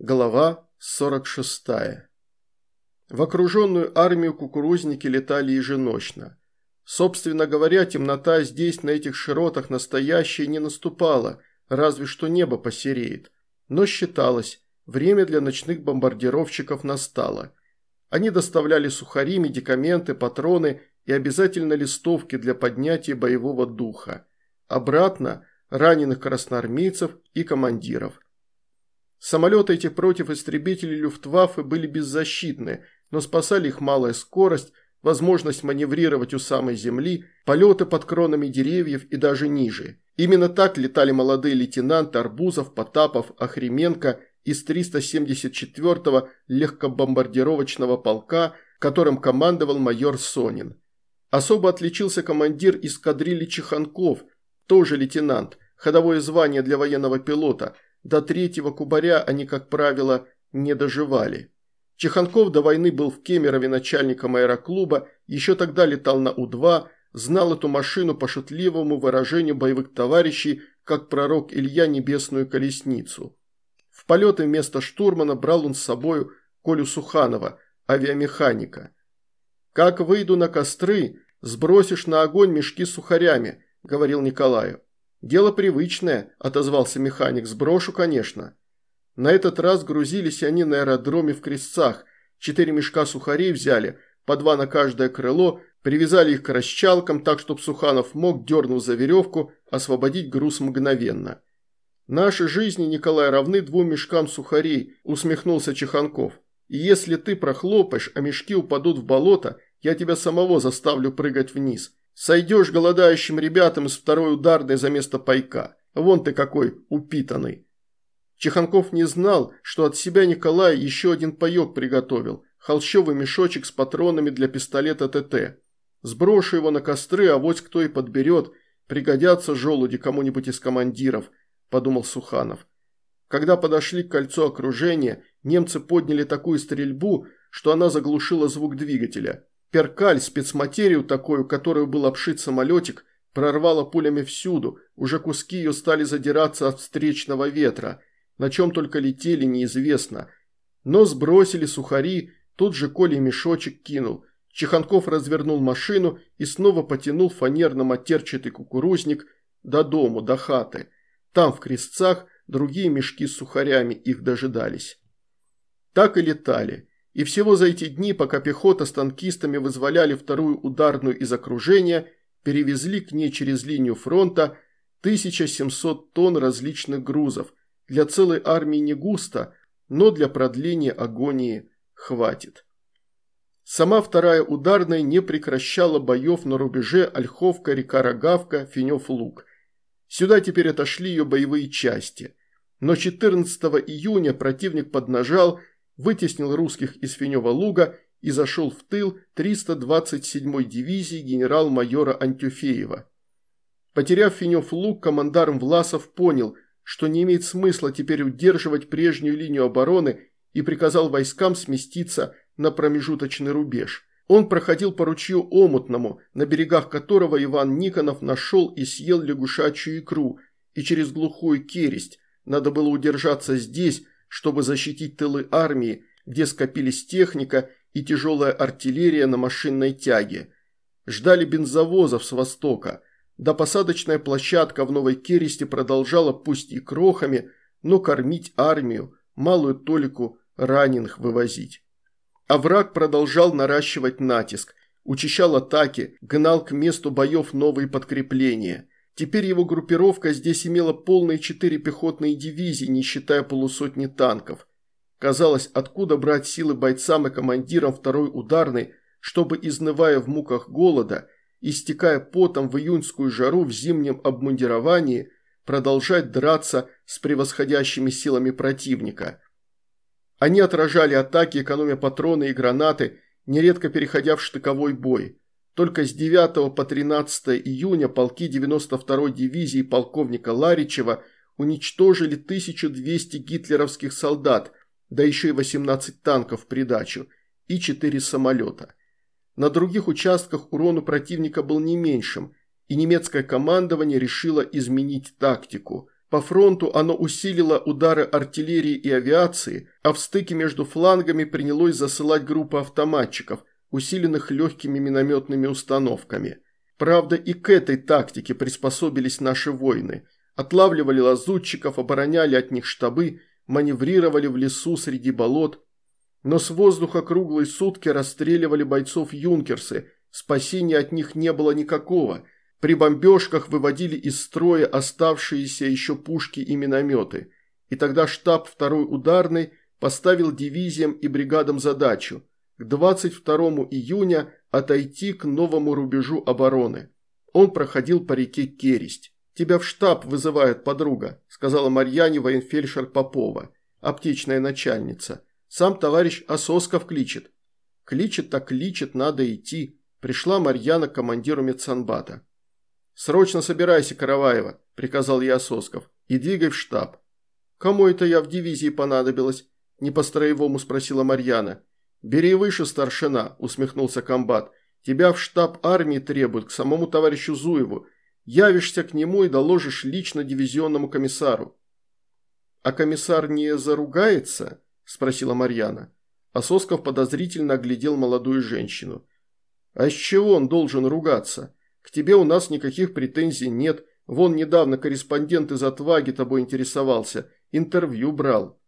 Глава 46. В окруженную армию кукурузники летали еженочно. Собственно говоря, темнота здесь, на этих широтах, настоящая не наступала, разве что небо посереет. Но считалось, время для ночных бомбардировщиков настало. Они доставляли сухари, медикаменты, патроны и обязательно листовки для поднятия боевого духа. Обратно – раненых красноармейцев и командиров – Самолеты эти против истребителей Люфтваффе были беззащитны, но спасали их малая скорость, возможность маневрировать у самой земли, полеты под кронами деревьев и даже ниже. Именно так летали молодые лейтенанты Арбузов, Потапов, Охременко из 374-го легкобомбардировочного полка, которым командовал майор Сонин. Особо отличился командир эскадрильи Чеханков, тоже лейтенант, ходовое звание для военного пилота – до третьего кубаря они, как правило, не доживали. Чеханков до войны был в Кемерове начальником аэроклуба, еще тогда летал на У-2, знал эту машину по шутливому выражению боевых товарищей, как пророк Илья Небесную Колесницу. В полеты вместо штурмана брал он с собою Колю Суханова, авиамеханика. «Как выйду на костры, сбросишь на огонь мешки с сухарями», – говорил Николаю. «Дело привычное», – отозвался механик, – «сброшу, конечно». На этот раз грузились они на аэродроме в Крестцах, четыре мешка сухарей взяли, по два на каждое крыло, привязали их к расчалкам, так, чтобы Суханов мог, дернув за веревку, освободить груз мгновенно. «Наши жизни, Николай, равны двум мешкам сухарей», – усмехнулся Чеханков. «И если ты прохлопаешь, а мешки упадут в болото, я тебя самого заставлю прыгать вниз. Сойдешь голодающим ребятам из второй ударной за место пайка. Вон ты какой упитанный. Чеханков не знал, что от себя Николай еще один паек приготовил. Холщовый мешочек с патронами для пистолета ТТ. Сброшу его на костры, а вот кто и подберет. Пригодятся желуди кому-нибудь из командиров, подумал Суханов. Когда подошли к кольцу окружения, немцы подняли такую стрельбу, что она заглушила звук двигателя. Перкаль, спецматерию такую, которую был обшит самолетик, прорвало пулями всюду, уже куски ее стали задираться от встречного ветра. На чем только летели, неизвестно. Но сбросили сухари, тут же Коля мешочек кинул. Чеханков развернул машину и снова потянул фанерно-матерчатый кукурузник до дому, до хаты. Там, в крестцах, другие мешки с сухарями их дожидались. Так и летали. И всего за эти дни, пока пехота с танкистами вызволяли вторую ударную из окружения, перевезли к ней через линию фронта 1700 тонн различных грузов. Для целой армии не густо, но для продления агонии хватит. Сама вторая ударная не прекращала боев на рубеже Ольховка-река Рогавка, Финев-Луг. Сюда теперь отошли ее боевые части. Но 14 июня противник поднажал вытеснил русских из Финева луга и зашел в тыл 327-й дивизии генерал-майора Антюфеева. Потеряв Финев луг, командарм Власов понял, что не имеет смысла теперь удерживать прежнюю линию обороны и приказал войскам сместиться на промежуточный рубеж. Он проходил по ручью Омутному, на берегах которого Иван Никонов нашел и съел лягушачью икру, и через глухую кересть. Надо было удержаться здесь, чтобы защитить тылы армии, где скопились техника и тяжелая артиллерия на машинной тяге. Ждали бензовозов с востока. Да посадочная площадка в Новой Кересте продолжала пусть и крохами, но кормить армию, малую толику раненых вывозить. А враг продолжал наращивать натиск, учащал атаки, гнал к месту боев новые подкрепления – Теперь его группировка здесь имела полные четыре пехотные дивизии, не считая полусотни танков. Казалось, откуда брать силы бойцам и командирам второй ударной, чтобы, изнывая в муках голода, истекая потом в июньскую жару в зимнем обмундировании, продолжать драться с превосходящими силами противника. Они отражали атаки, экономя патроны и гранаты, нередко переходя в штыковой бой. Только с 9 по 13 июня полки 92-й дивизии полковника Ларичева уничтожили 1200 гитлеровских солдат, да еще и 18 танков в придачу, и 4 самолета. На других участках урон у противника был не меньшим, и немецкое командование решило изменить тактику. По фронту оно усилило удары артиллерии и авиации, а в стыке между флангами принялось засылать группы автоматчиков, усиленных легкими минометными установками. Правда, и к этой тактике приспособились наши воины. Отлавливали лазутчиков, обороняли от них штабы, маневрировали в лесу среди болот. Но с воздуха круглые сутки расстреливали бойцов юнкерсы, спасения от них не было никакого. При бомбежках выводили из строя оставшиеся еще пушки и минометы. И тогда штаб второй ударной поставил дивизиям и бригадам задачу к 22 июня отойти к новому рубежу обороны. Он проходил по реке Кересть. «Тебя в штаб вызывает подруга», – сказала Марьяне военфельдшер Попова, аптечная начальница. «Сам товарищ Ососков кличет». «Кличет так кличет, надо идти», – пришла Марьяна к командиру медсанбата. «Срочно собирайся, Караваева», – приказал я Ососков, – «и двигай в штаб». «Кому это я в дивизии понадобилась?» – не по-строевому спросила Марьяна. «Бери выше, старшина», – усмехнулся комбат. «Тебя в штаб армии требуют, к самому товарищу Зуеву. Явишься к нему и доложишь лично дивизионному комиссару». «А комиссар не заругается?» – спросила Марьяна. А подозрительно оглядел молодую женщину. «А с чего он должен ругаться? К тебе у нас никаких претензий нет. Вон недавно корреспондент из «Отваги» тобой интересовался. Интервью брал».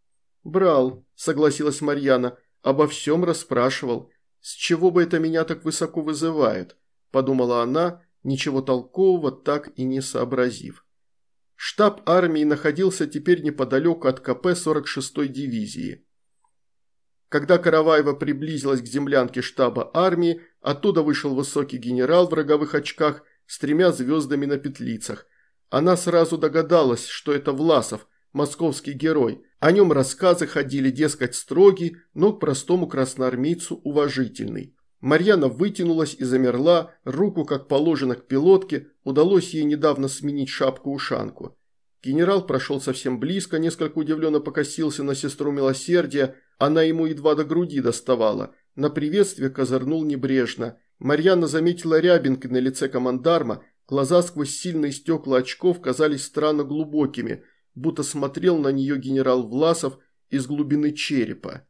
«Брал», – согласилась Марьяна. Обо всем расспрашивал. С чего бы это меня так высоко вызывает? Подумала она, ничего толкового так и не сообразив. Штаб армии находился теперь неподалеку от КП 46-й дивизии. Когда Караваева приблизилась к землянке штаба армии, оттуда вышел высокий генерал в роговых очках с тремя звездами на петлицах. Она сразу догадалась, что это Власов, московский герой. О нем рассказы ходили, дескать, строгий, но к простому красноармейцу уважительный. Марьяна вытянулась и замерла, руку, как положено, к пилотке, удалось ей недавно сменить шапку-ушанку. Генерал прошел совсем близко, несколько удивленно покосился на сестру милосердия, она ему едва до груди доставала. На приветствие козырнул небрежно. Марьяна заметила рябинки на лице командарма, глаза сквозь сильные стекла очков казались странно глубокими – будто смотрел на нее генерал Власов из глубины черепа.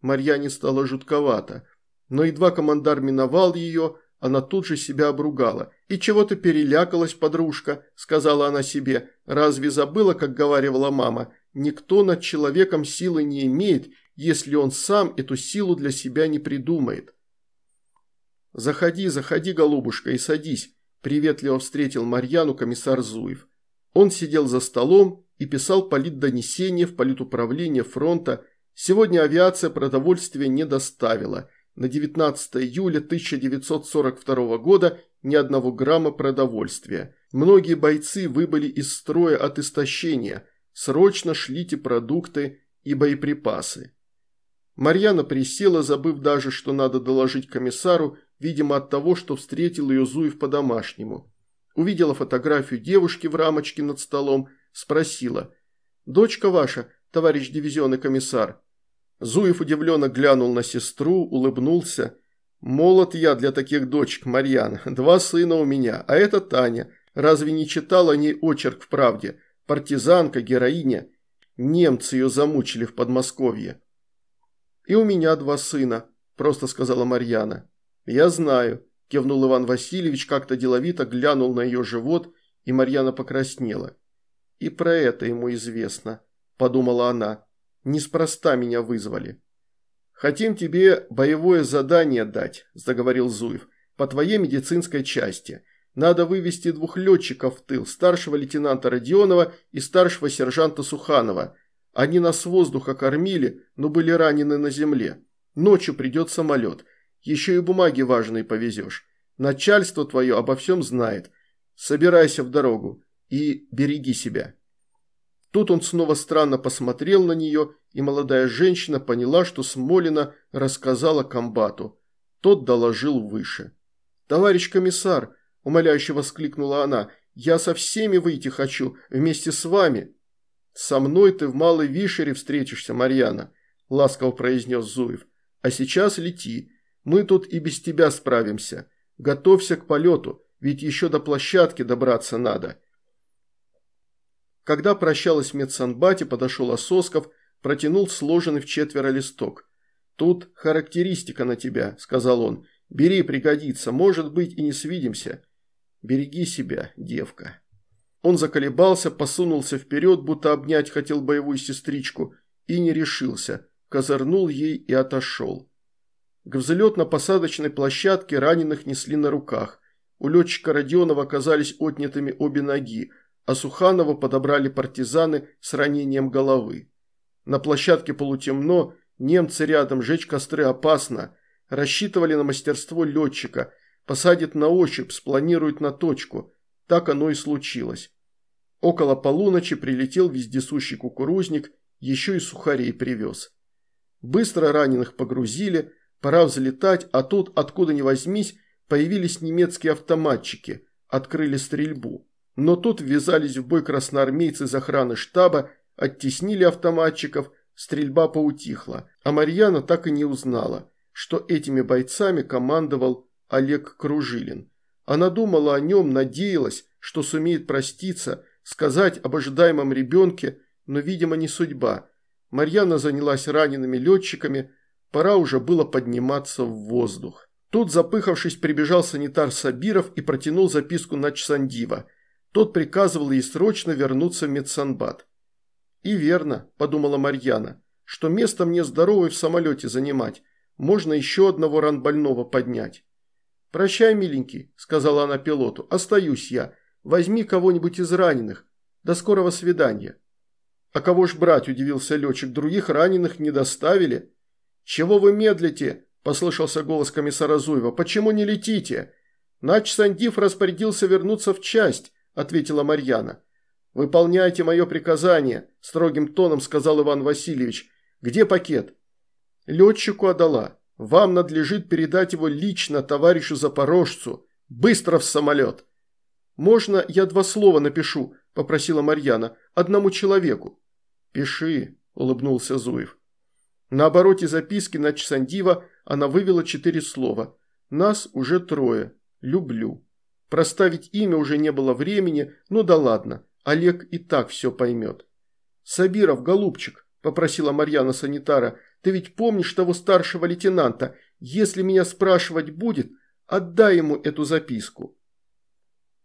Марьяне стало жутковато, но едва командар миновал ее, она тут же себя обругала. «И чего ты перелякалась, подружка?» – сказала она себе. «Разве забыла, как говаривала мама? Никто над человеком силы не имеет, если он сам эту силу для себя не придумает». «Заходи, заходи, голубушка, и садись», – приветливо встретил Марьяну комиссар Зуев. Он сидел за столом и писал политдонесение в политуправление фронта. Сегодня авиация продовольствия не доставила. На 19 июля 1942 года ни одного грамма продовольствия. Многие бойцы выбыли из строя от истощения. Срочно шлите продукты и боеприпасы. Марьяна присела, забыв даже, что надо доложить комиссару, видимо от того, что встретил ее Зуев по-домашнему. Увидела фотографию девушки в рамочке над столом, Спросила. «Дочка ваша, товарищ дивизионный комиссар?» Зуев удивленно глянул на сестру, улыбнулся. «Молод я для таких дочек, Марьян. Два сына у меня, а это Таня. Разве не читал о ней очерк в правде? Партизанка, героиня. Немцы ее замучили в Подмосковье». «И у меня два сына», – просто сказала Марьяна. «Я знаю», – кивнул Иван Васильевич, как-то деловито глянул на ее живот, и Марьяна покраснела. И про это ему известно, подумала она. Неспроста меня вызвали. «Хотим тебе боевое задание дать», – заговорил Зуев, – «по твоей медицинской части. Надо вывести двух летчиков в тыл, старшего лейтенанта Родионова и старшего сержанта Суханова. Они нас с воздуха кормили, но были ранены на земле. Ночью придет самолет. Еще и бумаги важные повезешь. Начальство твое обо всем знает. Собирайся в дорогу и береги себя». Тут он снова странно посмотрел на нее, и молодая женщина поняла, что Смолина рассказала комбату. Тот доложил выше. «Товарищ комиссар!» – умоляюще воскликнула она. «Я со всеми выйти хочу, вместе с вами!» «Со мной ты в Малой Вишере встретишься, Марьяна», – ласково произнес Зуев. «А сейчас лети. Мы тут и без тебя справимся. Готовься к полету, ведь еще до площадки добраться надо». Когда прощалась в подошел Ососков, протянул сложенный в четверо листок. «Тут характеристика на тебя», – сказал он. «Бери, пригодится, может быть и не свидимся. Береги себя, девка». Он заколебался, посунулся вперед, будто обнять хотел боевую сестричку, и не решился, козырнул ей и отошел. К взлетно-посадочной площадке раненых несли на руках. У летчика Родионова оказались отнятыми обе ноги, а Суханова подобрали партизаны с ранением головы. На площадке полутемно, немцы рядом, жечь костры опасно. Рассчитывали на мастерство летчика, посадит на ощупь, спланирует на точку. Так оно и случилось. Около полуночи прилетел вездесущий кукурузник, еще и сухарей привез. Быстро раненых погрузили, пора взлетать, а тут, откуда ни возьмись, появились немецкие автоматчики, открыли стрельбу. Но тут ввязались в бой красноармейцы из охраны штаба, оттеснили автоматчиков, стрельба поутихла, а Марьяна так и не узнала, что этими бойцами командовал Олег Кружилин. Она думала о нем, надеялась, что сумеет проститься, сказать об ожидаемом ребенке, но, видимо, не судьба. Марьяна занялась ранеными летчиками, пора уже было подниматься в воздух. Тут, запыхавшись, прибежал санитар Сабиров и протянул записку на Чсандива. Тот приказывал ей срочно вернуться в медсанбат. «И верно», – подумала Марьяна, – «что место мне здоровое в самолете занимать. Можно еще одного ранбольного поднять». «Прощай, миленький», – сказала она пилоту, – «остаюсь я. Возьми кого-нибудь из раненых. До скорого свидания». «А кого ж брать?» – удивился летчик. «Других раненых не доставили». «Чего вы медлите?» – послышался голос комиссара Зуева. «Почему не летите?» «Нач Сандив распорядился вернуться в часть», – ответила Марьяна. «Выполняйте мое приказание», – строгим тоном сказал Иван Васильевич. «Где пакет?» «Летчику отдала. Вам надлежит передать его лично товарищу Запорожцу. Быстро в самолет!» «Можно я два слова напишу?» – попросила Марьяна. «Одному человеку». «Пиши», – улыбнулся Зуев. На обороте записки на Чсандива она вывела четыре слова. «Нас уже трое. Люблю». Проставить имя уже не было времени, ну да ладно, Олег и так все поймет. «Сабиров, голубчик», – попросила Марьяна санитара, – «ты ведь помнишь того старшего лейтенанта? Если меня спрашивать будет, отдай ему эту записку».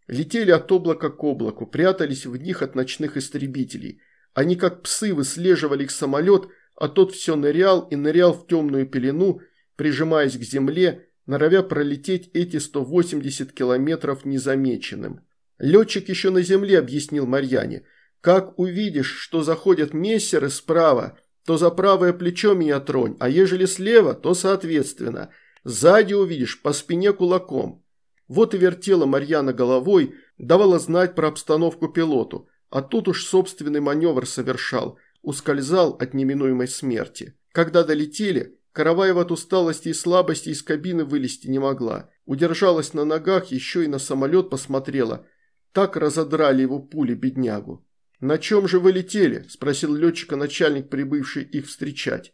Летели от облака к облаку, прятались в них от ночных истребителей. Они как псы выслеживали их самолет, а тот все нырял и нырял в темную пелену, прижимаясь к земле, норовя пролететь эти 180 километров незамеченным. Летчик еще на земле объяснил Марьяне. «Как увидишь, что заходят мессеры справа, то за правое плечо меня тронь, а ежели слева, то соответственно. Сзади увидишь, по спине кулаком». Вот и вертела Марьяна головой, давала знать про обстановку пилоту, а тут уж собственный маневр совершал, ускользал от неминуемой смерти. Когда долетели, Караваева от усталости и слабости из кабины вылезти не могла. Удержалась на ногах, еще и на самолет посмотрела. Так разодрали его пули, беднягу. «На чем же вы летели?» – спросил летчика начальник, прибывший их встречать.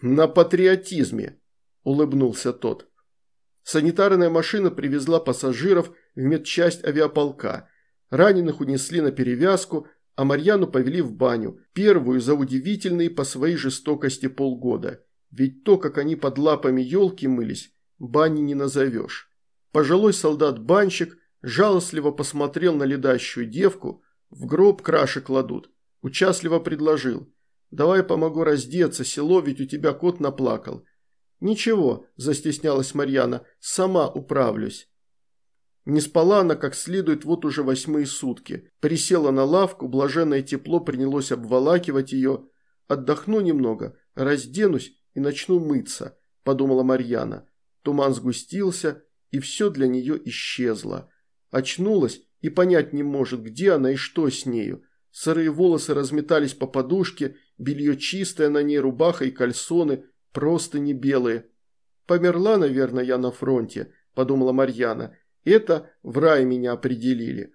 «На патриотизме», – улыбнулся тот. Санитарная машина привезла пассажиров в медчасть авиаполка. Раненых унесли на перевязку, а Марьяну повели в баню, первую за удивительные по своей жестокости полгода – ведь то, как они под лапами елки мылись, бани не назовешь. Пожилой солдат-банщик жалостливо посмотрел на ледащую девку, в гроб краши кладут, участливо предложил. «Давай помогу раздеться, село, ведь у тебя кот наплакал». «Ничего», – застеснялась Марьяна, – «сама управлюсь». Не спала она как следует вот уже восьмые сутки. Присела на лавку, блаженное тепло принялось обволакивать ее. Отдохну немного, разденусь и начну мыться», – подумала Марьяна. Туман сгустился, и все для нее исчезло. Очнулась и понять не может, где она и что с нею. Сырые волосы разметались по подушке, белье чистое на ней, рубаха и кальсоны, просто не белые. «Померла, наверное, я на фронте», – подумала Марьяна. «Это в рай меня определили».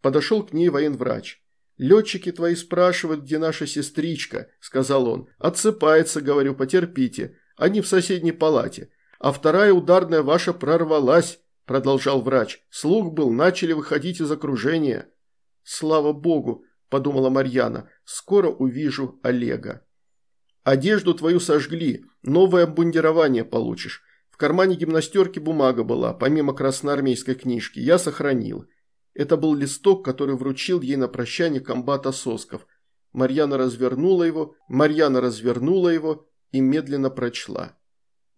Подошел к ней военврач. «Летчики твои спрашивают, где наша сестричка», – сказал он. «Отсыпается, говорю, потерпите. Они в соседней палате. А вторая ударная ваша прорвалась», – продолжал врач. «Слух был, начали выходить из окружения». «Слава богу», – подумала Марьяна, – «скоро увижу Олега». «Одежду твою сожгли, новое обмундирование получишь. В кармане гимнастерки бумага была, помимо красноармейской книжки. Я сохранил. Это был листок, который вручил ей на прощание комбат Сосков. Марьяна развернула его, Марьяна развернула его и медленно прочла.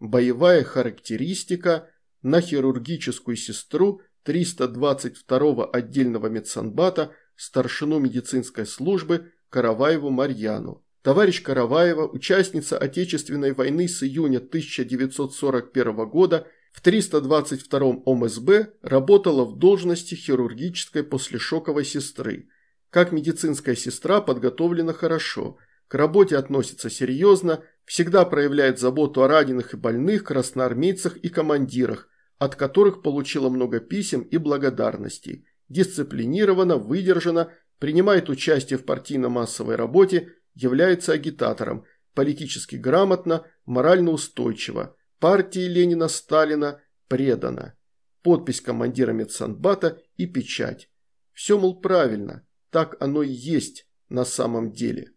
Боевая характеристика на хирургическую сестру 322-го отдельного медсанбата, старшину медицинской службы Караваеву Марьяну. Товарищ Караваева, участница Отечественной войны с июня 1941 года, в 322 ОМСБ работала в должности хирургической послешоковой сестры. Как медицинская сестра подготовлена хорошо, к работе относится серьезно, всегда проявляет заботу о раненых и больных, красноармейцах и командирах, от которых получила много писем и благодарностей. Дисциплинирована, выдержана, принимает участие в партийно-массовой работе, является агитатором, политически грамотно, морально устойчива партии Ленина-Сталина предана. Подпись командира медсанбата и печать. Все, мол, правильно, так оно и есть на самом деле.